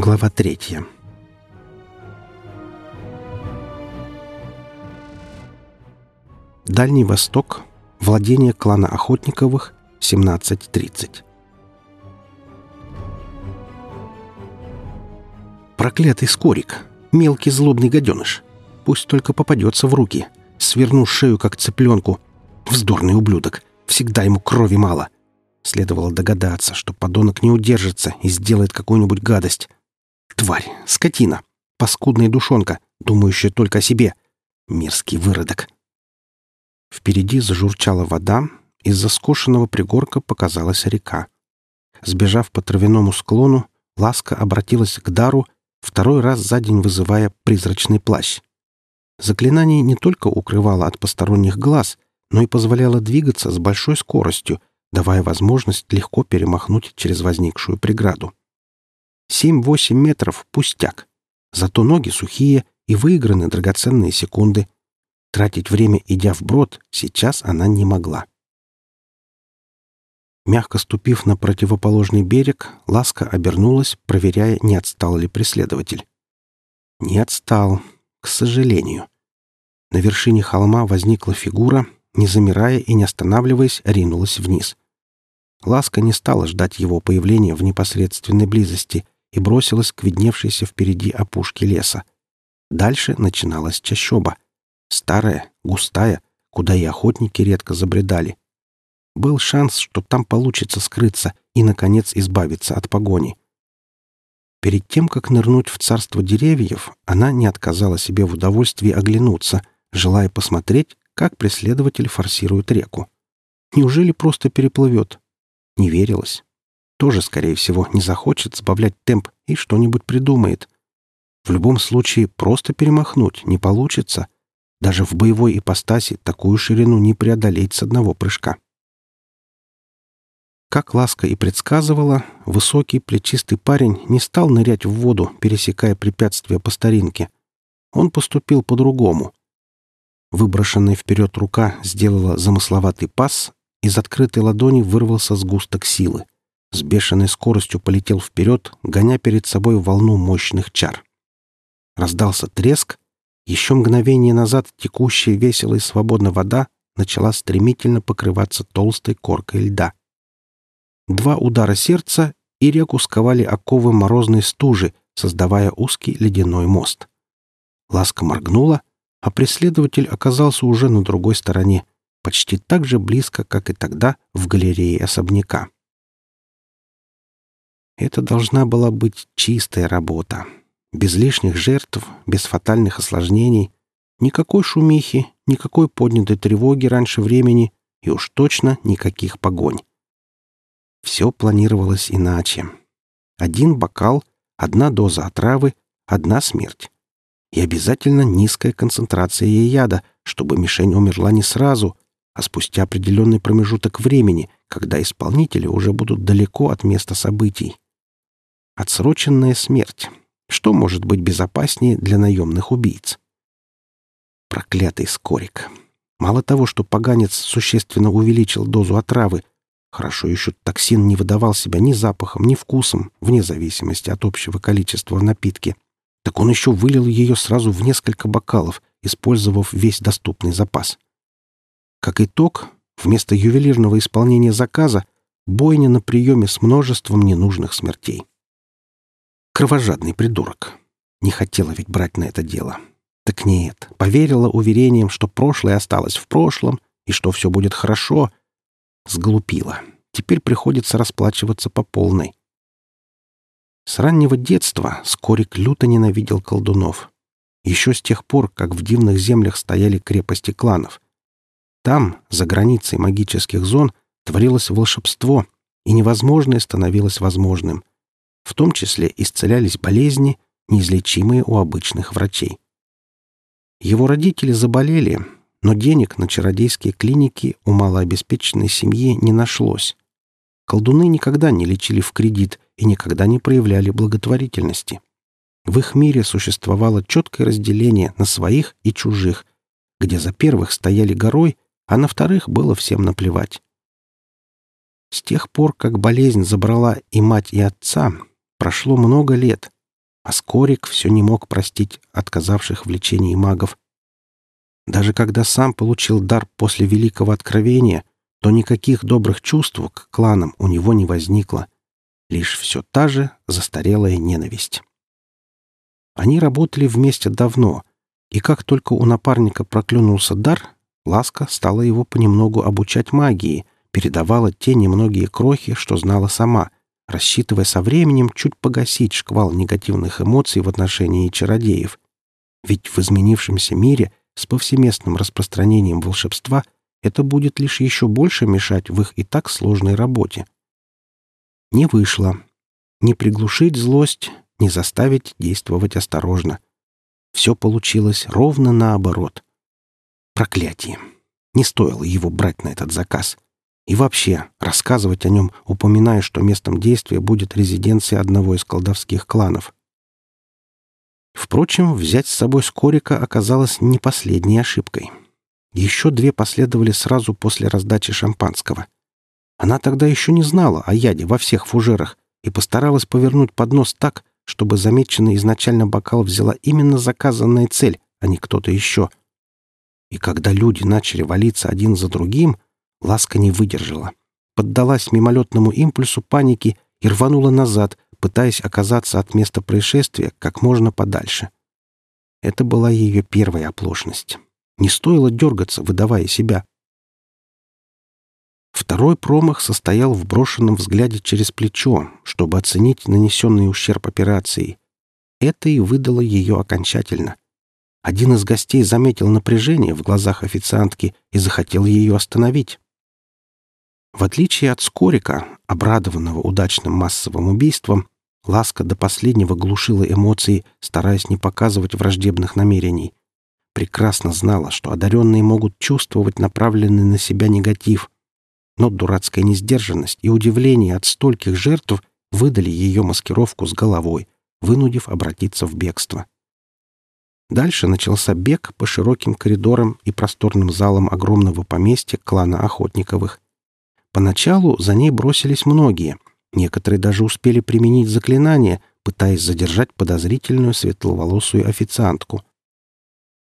Глава третья. Дальний Восток. Владение клана Охотниковых. 17.30. Проклятый скорик. Мелкий злобный гаденыш. Пусть только попадется в руки. Сверну шею, как цыпленку. Вздорный ублюдок. Всегда ему крови мало. Следовало догадаться, что подонок не удержится и сделает какую-нибудь гадость. Тварь, скотина, паскудная душонка, думающая только о себе. Мерзкий выродок. Впереди зажурчала вода, из-за скошенного пригорка показалась река. Сбежав по травяному склону, Ласка обратилась к дару, второй раз за день вызывая призрачный плащ. Заклинание не только укрывало от посторонних глаз, но и позволяло двигаться с большой скоростью, давая возможность легко перемахнуть через возникшую преграду. Семь-восемь метров — пустяк. Зато ноги сухие и выиграны драгоценные секунды. Тратить время, идя вброд, сейчас она не могла. Мягко ступив на противоположный берег, Ласка обернулась, проверяя, не отстал ли преследователь. Не отстал, к сожалению. На вершине холма возникла фигура, не замирая и не останавливаясь, ринулась вниз. Ласка не стала ждать его появления в непосредственной близости — и бросилась к видневшейся впереди опушке леса. Дальше начиналась чащоба. Старая, густая, куда и охотники редко забредали. Был шанс, что там получится скрыться и, наконец, избавиться от погони. Перед тем, как нырнуть в царство деревьев, она не отказала себе в удовольствии оглянуться, желая посмотреть, как преследователь форсирует реку. Неужели просто переплывет? Не верилось тоже, скорее всего, не захочет сбавлять темп и что-нибудь придумает. В любом случае, просто перемахнуть не получится. Даже в боевой ипостаси такую ширину не преодолеть с одного прыжка. Как Ласка и предсказывала, высокий плечистый парень не стал нырять в воду, пересекая препятствия по старинке. Он поступил по-другому. Выброшенная вперед рука сделала замысловатый пас, из открытой ладони вырвался сгусток силы — с бешеной скоростью полетел вперед, гоня перед собой волну мощных чар. Раздался треск. Еще мгновение назад текущая весело и свободно вода начала стремительно покрываться толстой коркой льда. Два удара сердца, и реку сковали оковы морозной стужи, создавая узкий ледяной мост. Ласка моргнула, а преследователь оказался уже на другой стороне, почти так же близко, как и тогда в галерее особняка. Это должна была быть чистая работа. Без лишних жертв, без фатальных осложнений. Никакой шумихи, никакой поднятой тревоги раньше времени и уж точно никаких погонь. Все планировалось иначе. Один бокал, одна доза отравы, одна смерть. И обязательно низкая концентрация яда, чтобы мишень умерла не сразу, а спустя определенный промежуток времени, когда исполнители уже будут далеко от места событий. Отсроченная смерть. Что может быть безопаснее для наемных убийц? Проклятый скорик. Мало того, что поганец существенно увеличил дозу отравы, хорошо еще токсин не выдавал себя ни запахом, ни вкусом, вне зависимости от общего количества в напитке, так он еще вылил ее сразу в несколько бокалов, использовав весь доступный запас. Как итог, вместо ювелирного исполнения заказа бойня на приеме с множеством ненужных смертей. Кровожадный придурок. Не хотела ведь брать на это дело. Так нет, поверила уверениям, что прошлое осталось в прошлом и что все будет хорошо. Сглупила. Теперь приходится расплачиваться по полной. С раннего детства Скорик люто ненавидел колдунов. Еще с тех пор, как в дивных землях стояли крепости кланов. Там, за границей магических зон, творилось волшебство, и невозможное становилось возможным. В том числе исцелялись болезни, неизлечимые у обычных врачей. Его родители заболели, но денег на чародейские клиники у малообеспеченной семьи не нашлось. Колдуны никогда не лечили в кредит и никогда не проявляли благотворительности. В их мире существовало четкое разделение на своих и чужих, где за первых стояли горой, а на вторых было всем наплевать. С тех пор, как болезнь забрала и мать, и отца, Прошло много лет, А Скорик все не мог простить отказавших в лечении магов. Даже когда сам получил дар после Великого Откровения, то никаких добрых чувств к кланам у него не возникло. Лишь все та же застарелая ненависть. Они работали вместе давно, и как только у напарника проклюнулся дар, Ласка стала его понемногу обучать магии, передавала те немногие крохи, что знала сама, рассчитывая со временем чуть погасить шквал негативных эмоций в отношении чародеев. Ведь в изменившемся мире с повсеместным распространением волшебства это будет лишь еще больше мешать в их и так сложной работе. Не вышло. Не приглушить злость, не заставить действовать осторожно. Все получилось ровно наоборот. Проклятие. Не стоило его брать на этот заказ. И вообще, рассказывать о нем, упоминая, что местом действия будет резиденция одного из колдовских кланов. Впрочем, взять с собой Скорика оказалось не последней ошибкой. Еще две последовали сразу после раздачи шампанского. Она тогда еще не знала о яде во всех фужерах и постаралась повернуть поднос так, чтобы замеченный изначально бокал взяла именно заказанная цель, а не кто-то еще. И когда люди начали валиться один за другим, Ласка не выдержала. Поддалась мимолетному импульсу паники и рванула назад, пытаясь оказаться от места происшествия как можно подальше. Это была ее первая оплошность. Не стоило дергаться, выдавая себя. Второй промах состоял в брошенном взгляде через плечо, чтобы оценить нанесенный ущерб операции. Это и выдало ее окончательно. Один из гостей заметил напряжение в глазах официантки и захотел ее остановить. В отличие от Скорика, обрадованного удачным массовым убийством, Ласка до последнего глушила эмоции, стараясь не показывать враждебных намерений. Прекрасно знала, что одаренные могут чувствовать направленный на себя негатив. Но дурацкая несдержанность и удивление от стольких жертв выдали ее маскировку с головой, вынудив обратиться в бегство. Дальше начался бег по широким коридорам и просторным залам огромного поместья клана Охотниковых. Поначалу за ней бросились многие. Некоторые даже успели применить заклинание, пытаясь задержать подозрительную светловолосую официантку.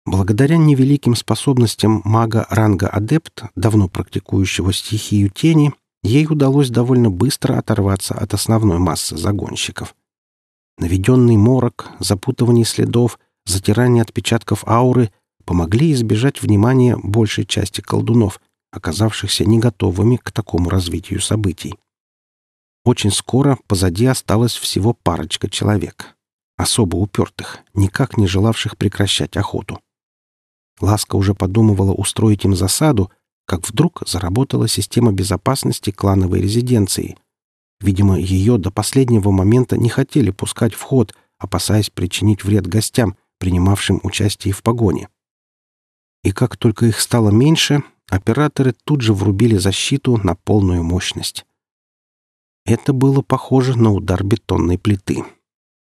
Благодаря невеликим способностям мага ранга адепт, давно практикующего стихию тени, ей удалось довольно быстро оторваться от основной массы загонщиков. Наведенный морок, запутывание следов, затирание отпечатков ауры помогли избежать внимания большей части колдунов, оказавшихся не готовыми к такому развитию событий. Очень скоро позади осталось всего парочка человек, особо упертых, никак не желавших прекращать охоту. Ласка уже подумывала устроить им засаду, как вдруг заработала система безопасности клановой резиденции. Видимо, ее до последнего момента не хотели пускать в ход, опасаясь причинить вред гостям, принимавшим участие в погоне. И как только их стало меньше, операторы тут же врубили защиту на полную мощность. Это было похоже на удар бетонной плиты.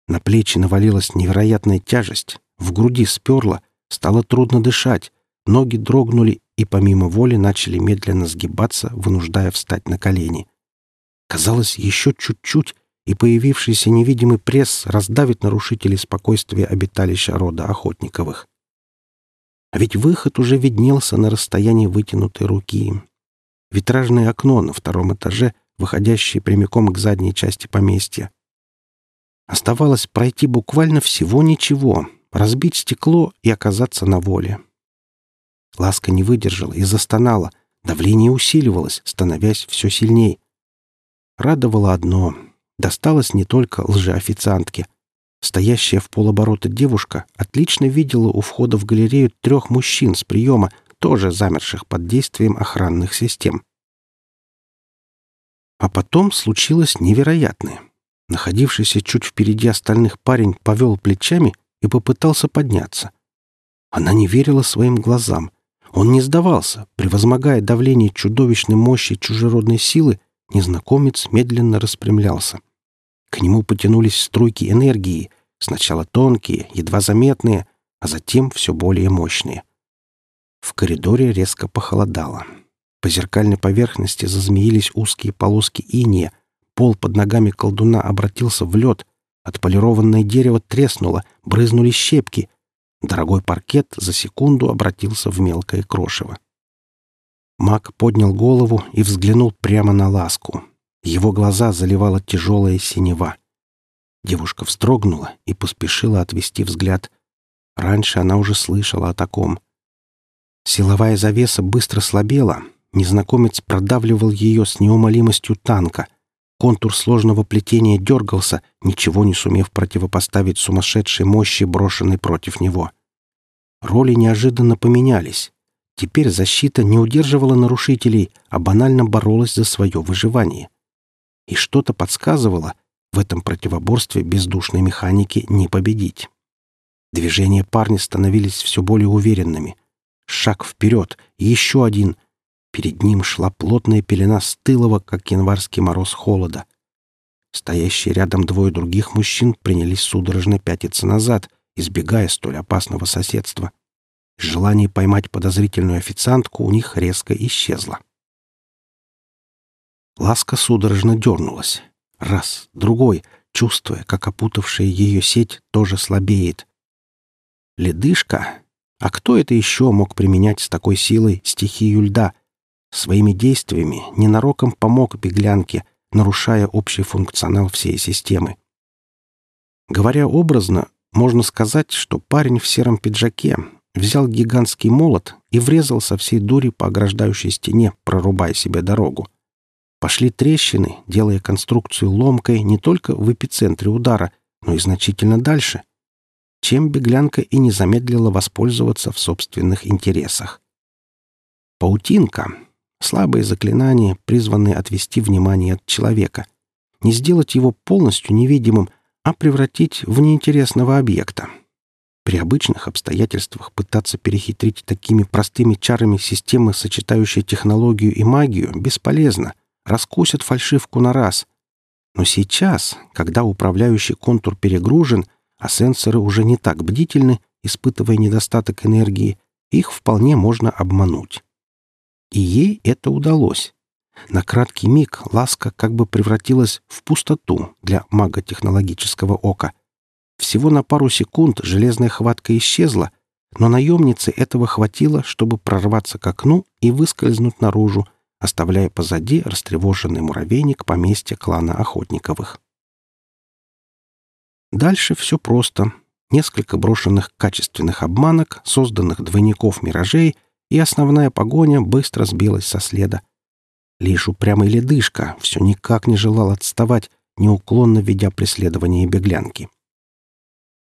На плечи навалилась невероятная тяжесть, в груди сперло, стало трудно дышать, ноги дрогнули и помимо воли начали медленно сгибаться, вынуждая встать на колени. Казалось, еще чуть-чуть, и появившийся невидимый пресс раздавит нарушителей спокойствия обиталища рода Охотниковых. А ведь выход уже виднелся на расстоянии вытянутой руки. Витражное окно на втором этаже, выходящее прямиком к задней части поместья. Оставалось пройти буквально всего ничего, разбить стекло и оказаться на воле. Ласка не выдержала и застонала. Давление усиливалось, становясь все сильней. Радовало одно — досталось не только лжеофициантке — Стоящая в полоборота девушка отлично видела у входа в галерею трех мужчин с приема, тоже замерших под действием охранных систем. А потом случилось невероятное. Находившийся чуть впереди остальных парень повел плечами и попытался подняться. Она не верила своим глазам. Он не сдавался. Превозмогая давление чудовищной мощи чужеродной силы, незнакомец медленно распрямлялся. К нему потянулись струйки энергии, сначала тонкие, едва заметные, а затем все более мощные. В коридоре резко похолодало. По зеркальной поверхности зазмеились узкие полоски иния, пол под ногами колдуна обратился в лед, Отполированное дерево треснуло, брызнули щепки. Дорогой паркет за секунду обратился в мелкое крошево. Мак поднял голову и взглянул прямо на ласку. Его глаза заливала тяжелая синева. Девушка вздрогнула и поспешила отвести взгляд. Раньше она уже слышала о таком. Силовая завеса быстро слабела. Незнакомец продавливал ее с неумолимостью танка. Контур сложного плетения дергался, ничего не сумев противопоставить сумасшедшей мощи, брошенной против него. Роли неожиданно поменялись. Теперь защита не удерживала нарушителей, а банально боролась за свое выживание. И что-то подсказывало, в этом противоборстве бездушной механики не победить. Движения парня становились все более уверенными. Шаг вперед, еще один. Перед ним шла плотная пелена стылого, как январский мороз холода. Стоящие рядом двое других мужчин принялись судорожно пятиться назад, избегая столь опасного соседства. Желание поймать подозрительную официантку у них резко исчезло. Ласка судорожно дернулась. Раз, другой, чувствуя, как опутавшая ее сеть тоже слабеет. Ледышка? А кто это еще мог применять с такой силой стихию льда? Своими действиями ненароком помог беглянке, нарушая общий функционал всей системы. Говоря образно, можно сказать, что парень в сером пиджаке взял гигантский молот и врезал со всей дури по ограждающей стене, прорубая себе дорогу. Пошли трещины, делая конструкцию ломкой не только в эпицентре удара, но и значительно дальше, чем беглянка и не замедлила воспользоваться в собственных интересах. Паутинка — слабое заклинание, призванное отвести внимание от человека, не сделать его полностью невидимым, а превратить в неинтересного объекта. При обычных обстоятельствах пытаться перехитрить такими простыми чарами системы, сочетающей технологию и магию, бесполезно — раскусят фальшивку на раз. Но сейчас, когда управляющий контур перегружен, а сенсоры уже не так бдительны, испытывая недостаток энергии, их вполне можно обмануть. И ей это удалось. На краткий миг ласка как бы превратилась в пустоту для мага-технологического ока. Всего на пару секунд железная хватка исчезла, но наемнице этого хватило, чтобы прорваться к окну и выскользнуть наружу, оставляя позади растревоженный муравейник поместья клана Охотниковых. Дальше все просто. Несколько брошенных качественных обманок, созданных двойников миражей, и основная погоня быстро сбилась со следа. Лишь упрямый ледышка все никак не желал отставать, неуклонно ведя преследование беглянки.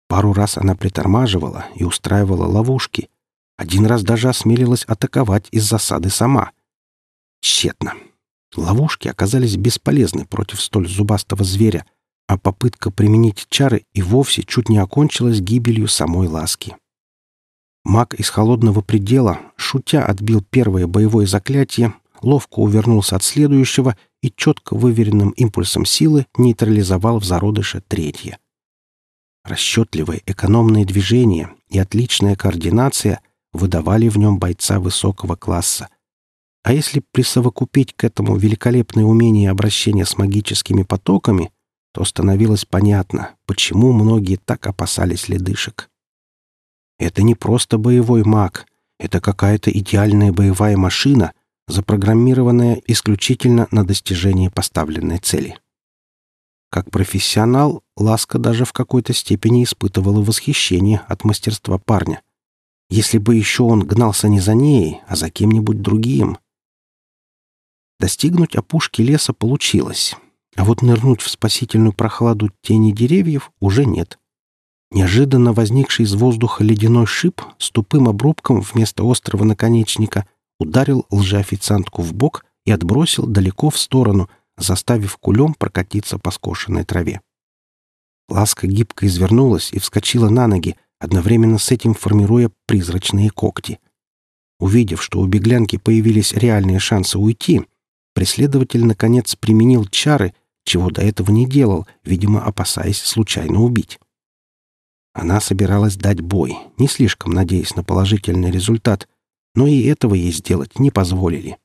Пару раз она притормаживала и устраивала ловушки. Один раз даже осмелилась атаковать из засады сама — Тщетно. Ловушки оказались бесполезны против столь зубастого зверя, а попытка применить чары и вовсе чуть не окончилась гибелью самой ласки. Маг из холодного предела, шутя, отбил первое боевое заклятие, ловко увернулся от следующего и четко выверенным импульсом силы нейтрализовал в зародыше третье. Расчетливые экономные движения и отличная координация выдавали в нем бойца высокого класса, а если присовокупить к этому великолепное умение обращения с магическими потоками, то становилось понятно, почему многие так опасались ледышек. Это не просто боевой маг, это какая-то идеальная боевая машина, запрограммированная исключительно на достижение поставленной цели. Как профессионал, Ласка даже в какой-то степени испытывала восхищение от мастерства парня. Если бы еще он гнался не за ней, а за кем-нибудь другим, Достигнуть опушки леса получилось, а вот нырнуть в спасительную прохладу тени деревьев уже нет. Неожиданно возникший из воздуха ледяной шип с тупым обрубком вместо острого наконечника ударил лжеофициантку в бок и отбросил далеко в сторону, заставив кулем прокатиться по скошенной траве. Ласка гибко извернулась и вскочила на ноги, одновременно с этим формируя призрачные когти. Увидев, что у беглянки появились реальные шансы уйти, Преследователь, наконец, применил чары, чего до этого не делал, видимо, опасаясь случайно убить. Она собиралась дать бой, не слишком надеясь на положительный результат, но и этого ей сделать не позволили.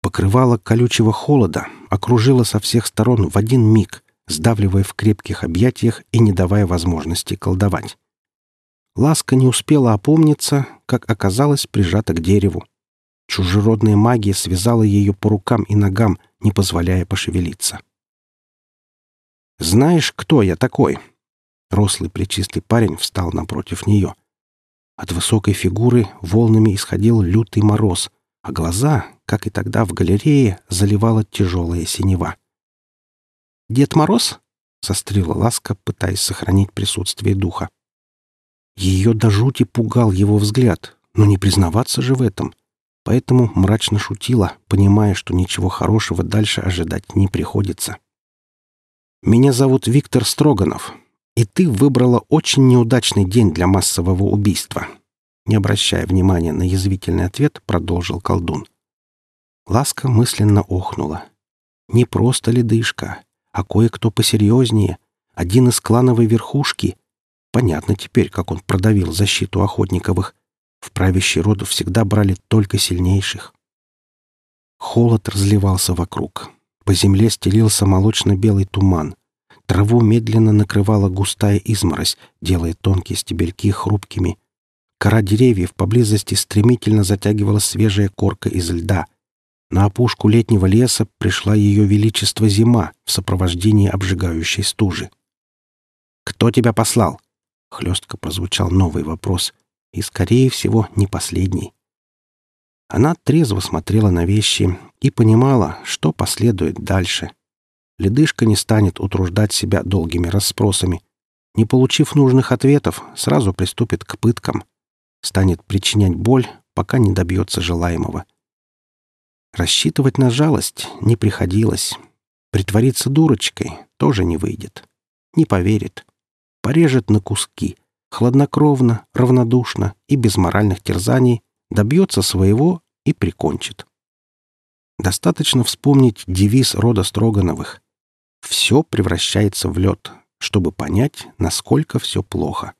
Покрывало колючего холода окружило со всех сторон в один миг, сдавливая в крепких объятиях и не давая возможности колдовать. Ласка не успела опомниться, как оказалась прижата к дереву. Чужеродная магия связала ее по рукам и ногам, не позволяя пошевелиться. «Знаешь, кто я такой?» Рослый плечистый парень встал напротив нее. От высокой фигуры волнами исходил лютый мороз, а глаза, как и тогда в галерее, заливала тяжелая синева. «Дед Мороз?» — сострила ласка, пытаясь сохранить присутствие духа. Ее до жути пугал его взгляд, но не признаваться же в этом — поэтому мрачно шутила, понимая, что ничего хорошего дальше ожидать не приходится. «Меня зовут Виктор Строганов, и ты выбрала очень неудачный день для массового убийства». Не обращая внимания на язвительный ответ, продолжил колдун. Ласка мысленно охнула. Не просто ледышка, а кое-кто посерьезнее, один из клановой верхушки. Понятно теперь, как он продавил защиту охотниковых, в правящий род всегда брали только сильнейших. Холод разливался вокруг. По земле стелился молочно-белый туман. Траву медленно накрывала густая изморозь, делая тонкие стебельки хрупкими. Кора деревьев поблизости стремительно затягивала свежая корка из льда. На опушку летнего леса пришла ее величество зима в сопровождении обжигающей стужи. «Кто тебя послал?» — хлестко прозвучал новый вопрос — и, скорее всего, не последний. Она трезво смотрела на вещи и понимала, что последует дальше. Ледышка не станет утруждать себя долгими расспросами. Не получив нужных ответов, сразу приступит к пыткам. Станет причинять боль, пока не добьется желаемого. Рассчитывать на жалость не приходилось. Притвориться дурочкой тоже не выйдет. Не поверит. Порежет на куски — хладнокровно, равнодушно и без моральных терзаний добьется своего и прикончит. Достаточно вспомнить девиз рода Строгановых. Все превращается в лед, чтобы понять, насколько все плохо.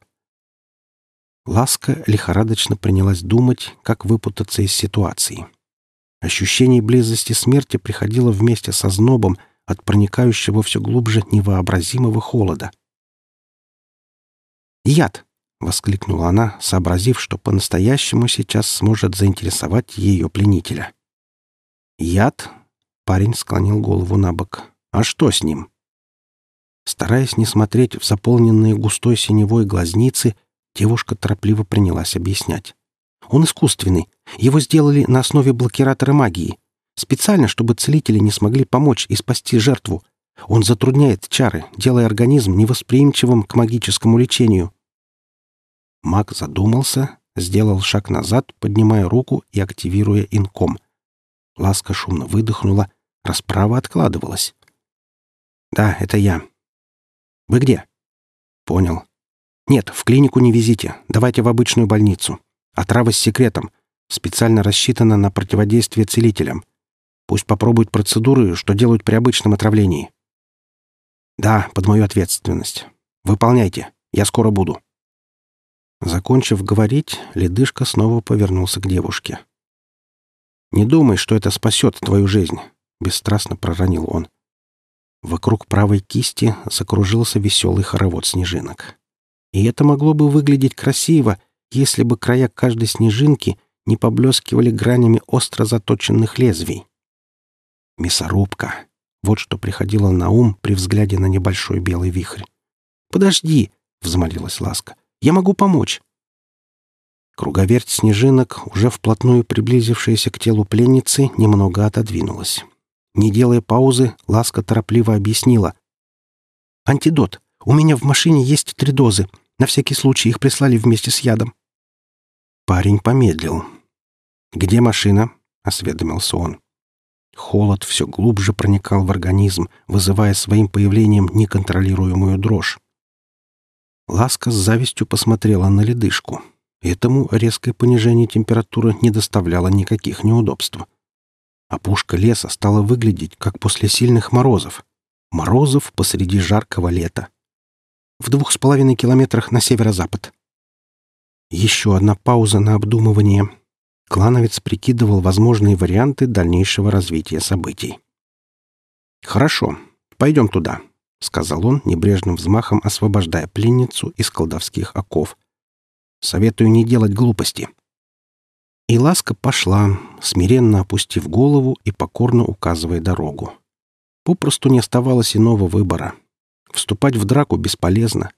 Ласка лихорадочно принялась думать, как выпутаться из ситуации. Ощущение близости смерти приходило вместе со знобом от проникающего все глубже невообразимого холода — «Яд!» — воскликнула она, сообразив, что по-настоящему сейчас сможет заинтересовать ее пленителя. «Яд?» — парень склонил голову на бок. «А что с ним?» Стараясь не смотреть в заполненные густой синевой глазницы, девушка торопливо принялась объяснять. «Он искусственный. Его сделали на основе блокиратора магии. Специально, чтобы целители не смогли помочь и спасти жертву. Он затрудняет чары, делая организм невосприимчивым к магическому лечению. Маг задумался, сделал шаг назад, поднимая руку и активируя инком. Ласка шумно выдохнула, расправа откладывалась. «Да, это я». «Вы где?» «Понял. Нет, в клинику не везите. Давайте в обычную больницу. Отрава с секретом. Специально рассчитана на противодействие целителям. Пусть попробуют процедуры, что делают при обычном отравлении». «Да, под мою ответственность. Выполняйте. Я скоро буду». Закончив говорить, ледышка снова повернулся к девушке. «Не думай, что это спасет твою жизнь», — бесстрастно проронил он. Вокруг правой кисти закружился веселый хоровод снежинок. И это могло бы выглядеть красиво, если бы края каждой снежинки не поблескивали гранями остро заточенных лезвий. Мясорубка. Вот что приходило на ум при взгляде на небольшой белый вихрь. «Подожди!» — взмолилась Ласка. Я могу помочь». Круговерть снежинок, уже вплотную приблизившаяся к телу пленницы, немного отодвинулась. Не делая паузы, Ласка торопливо объяснила. «Антидот. У меня в машине есть три дозы. На всякий случай их прислали вместе с ядом». Парень помедлил. «Где машина?» — осведомился он. Холод все глубже проникал в организм, вызывая своим появлением неконтролируемую дрожь. Ласка с завистью посмотрела на ледышку. Этому резкое понижение температуры не доставляло никаких неудобств. Опушка леса стала выглядеть, как после сильных морозов. Морозов посреди жаркого лета. В двух с половиной километрах на северо-запад. Еще одна пауза на обдумывание. Клановец прикидывал возможные варианты дальнейшего развития событий. «Хорошо, пойдем туда. Сказал он, небрежным взмахом освобождая пленницу из колдовских оков. «Советую не делать глупости». И ласка пошла, смиренно опустив голову и покорно указывая дорогу. Попросту не оставалось иного выбора. Вступать в драку бесполезно.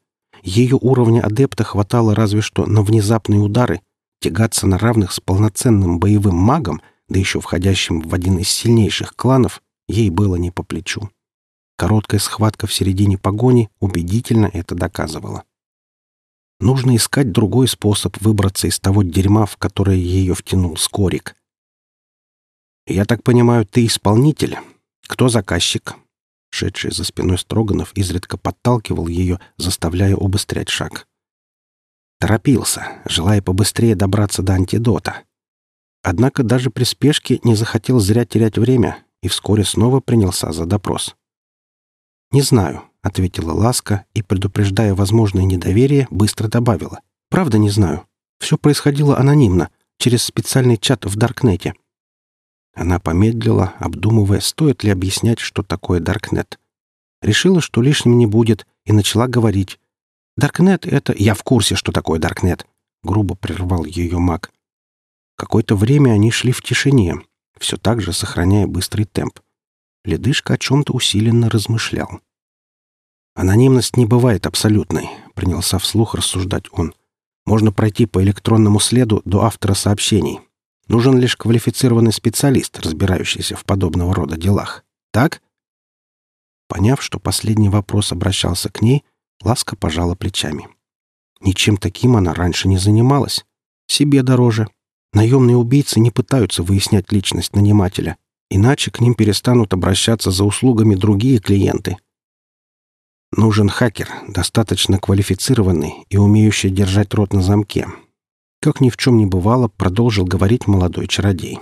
Ее уровня адепта хватало разве что на внезапные удары, тягаться на равных с полноценным боевым магом, да еще входящим в один из сильнейших кланов, ей было не по плечу. Короткая схватка в середине погони убедительно это доказывала. Нужно искать другой способ выбраться из того дерьма, в которое ее втянул Скорик. «Я так понимаю, ты исполнитель?» «Кто заказчик?» Шедший за спиной Строганов изредка подталкивал ее, заставляя убыстрять шаг. Торопился, желая побыстрее добраться до антидота. Однако даже при спешке не захотел зря терять время и вскоре снова принялся за допрос. «Не знаю», — ответила Ласка и, предупреждая возможное недоверие, быстро добавила. «Правда не знаю. Все происходило анонимно, через специальный чат в Даркнете. Она помедлила, обдумывая, стоит ли объяснять, что такое Даркнет. Решила, что лишним не будет, и начала говорить. «Даркнет — это... Я в курсе, что такое Даркнет!» Грубо прервал ее маг. Какое-то время они шли в тишине, все так же сохраняя быстрый темп. Ледышка о чем-то усиленно размышлял. «Анонимность не бывает абсолютной», — принялся вслух рассуждать он. «Можно пройти по электронному следу до автора сообщений, Нужен лишь квалифицированный специалист, разбирающийся в подобного рода делах. Так? Поняв, что последний вопрос обращался к ней, Ласка пожала плечами. Ничем таким она раньше не занималась. Себе дороже. Наемные убийцы не пытаются выяснять личность нанимателя, иначе к ним перестанут обращаться за услугами другие клиенты. Нужен хакер, достаточно квалифицированный и умеющий держать рот на замке, как ни в чем не бывало, продолжил говорить молодой чародей.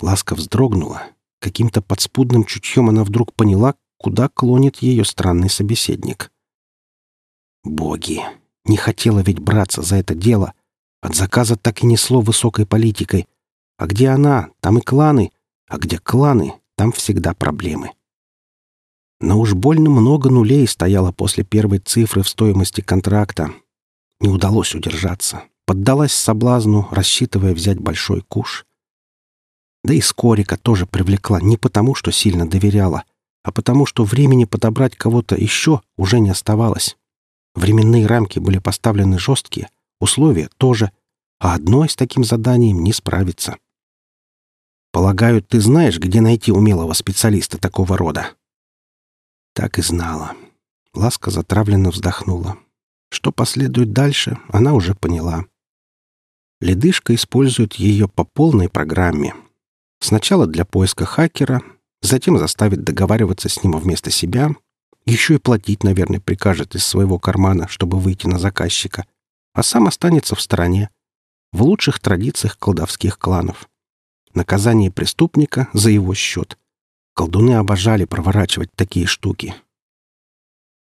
Ласка вздрогнула. Каким-то подспудным чутьем она вдруг поняла, куда клонит ее странный собеседник. Боги! Не хотела ведь браться за это дело. От заказа так и несло высокой политикой. А где она, там и кланы. А где кланы, там всегда проблемы. Но уж больно много нулей стояло после первой цифры в стоимости контракта. Не удалось удержаться поддалась соблазну, рассчитывая взять большой куш. Да и Скорика тоже привлекла не потому, что сильно доверяла, а потому, что времени подобрать кого-то еще уже не оставалось. Временные рамки были поставлены жесткие, условия тоже, а одной с таким заданием не справиться. «Полагаю, ты знаешь, где найти умелого специалиста такого рода?» Так и знала. Ласка затравленно вздохнула. Что последует дальше, она уже поняла. Ледышка использует ее по полной программе. Сначала для поиска хакера, затем заставит договариваться с ним вместо себя, еще и платить, наверное, прикажет из своего кармана, чтобы выйти на заказчика, а сам останется в стороне, в лучших традициях колдовских кланов. Наказание преступника за его счет. Колдуны обожали проворачивать такие штуки.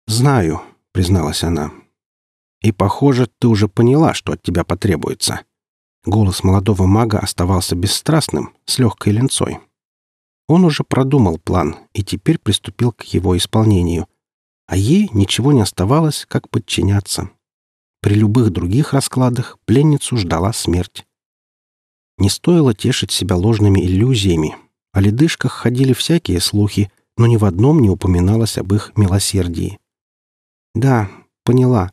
«Знаю», — призналась она. «И, похоже, ты уже поняла, что от тебя потребуется». Голос молодого мага оставался бесстрастным, с легкой ленцой. Он уже продумал план и теперь приступил к его исполнению. А ей ничего не оставалось, как подчиняться. При любых других раскладах пленницу ждала смерть. Не стоило тешить себя ложными иллюзиями. О ледышках ходили всякие слухи, но ни в одном не упоминалось об их милосердии. Да, поняла.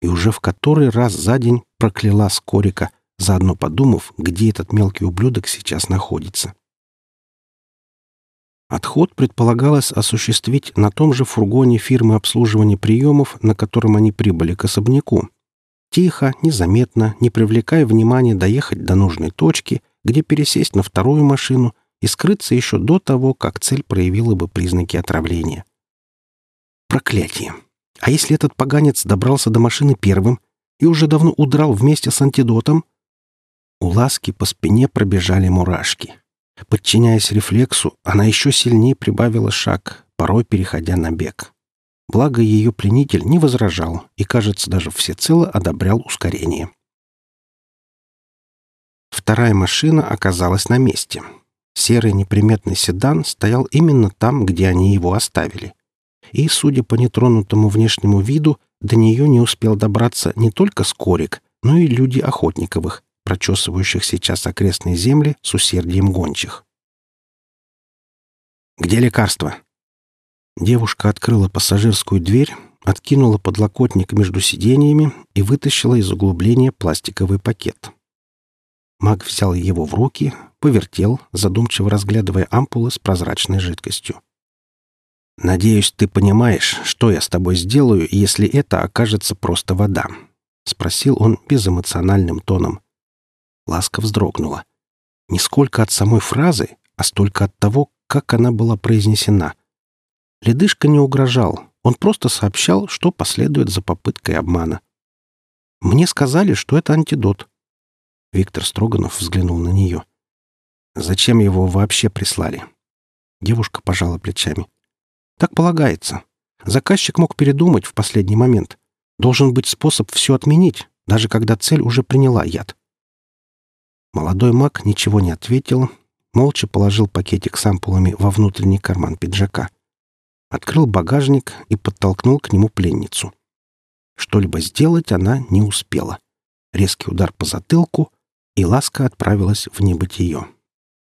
И уже в который раз за день прокляла Скорика — заодно подумав, где этот мелкий ублюдок сейчас находится. Отход предполагалось осуществить на том же фургоне фирмы обслуживания приемов, на котором они прибыли к особняку. Тихо, незаметно, не привлекая внимания доехать до нужной точки, где пересесть на вторую машину и скрыться еще до того, как цель проявила бы признаки отравления. Проклятие! А если этот поганец добрался до машины первым и уже давно удрал вместе с антидотом, у Ласки по спине пробежали мурашки. Подчиняясь рефлексу, она еще сильнее прибавила шаг, порой переходя на бег. Благо ее пленитель не возражал и, кажется, даже всецело одобрял ускорение. Вторая машина оказалась на месте. Серый неприметный седан стоял именно там, где они его оставили. и, судя по нетронутому внешнему виду, до нее не успел добраться не только Скорик, но и люди Охотниковых, прочесывающих сейчас окрестные земли с усердием гончих. «Где лекарство?» Девушка открыла пассажирскую дверь, откинула подлокотник между сиденьями и вытащила из углубления пластиковый пакет. Маг взял его в руки, повертел, задумчиво разглядывая ампулы с прозрачной жидкостью. «Надеюсь, ты понимаешь, что я с тобой сделаю, если это окажется просто вода», — спросил он безэмоциональным тоном. Ласка вздрогнула. Не сколько от самой фразы, а столько от того, как она была произнесена. Ледышка не угрожал, он просто сообщал, что последует за попыткой обмана. «Мне сказали, что это антидот». Виктор Строганов взглянул на нее. «Зачем его вообще прислали?» Девушка пожала плечами. «Так полагается. Заказчик мог передумать в последний момент. Должен быть способ все отменить, даже когда цель уже приняла яд». Молодой маг ничего не ответил, молча положил пакетик с ампулами во внутренний карман пиджака — открыл багажник и подтолкнул к нему пленницу. Что-либо сделать она не успела. Резкий удар по затылку, и ласка отправилась в небытие.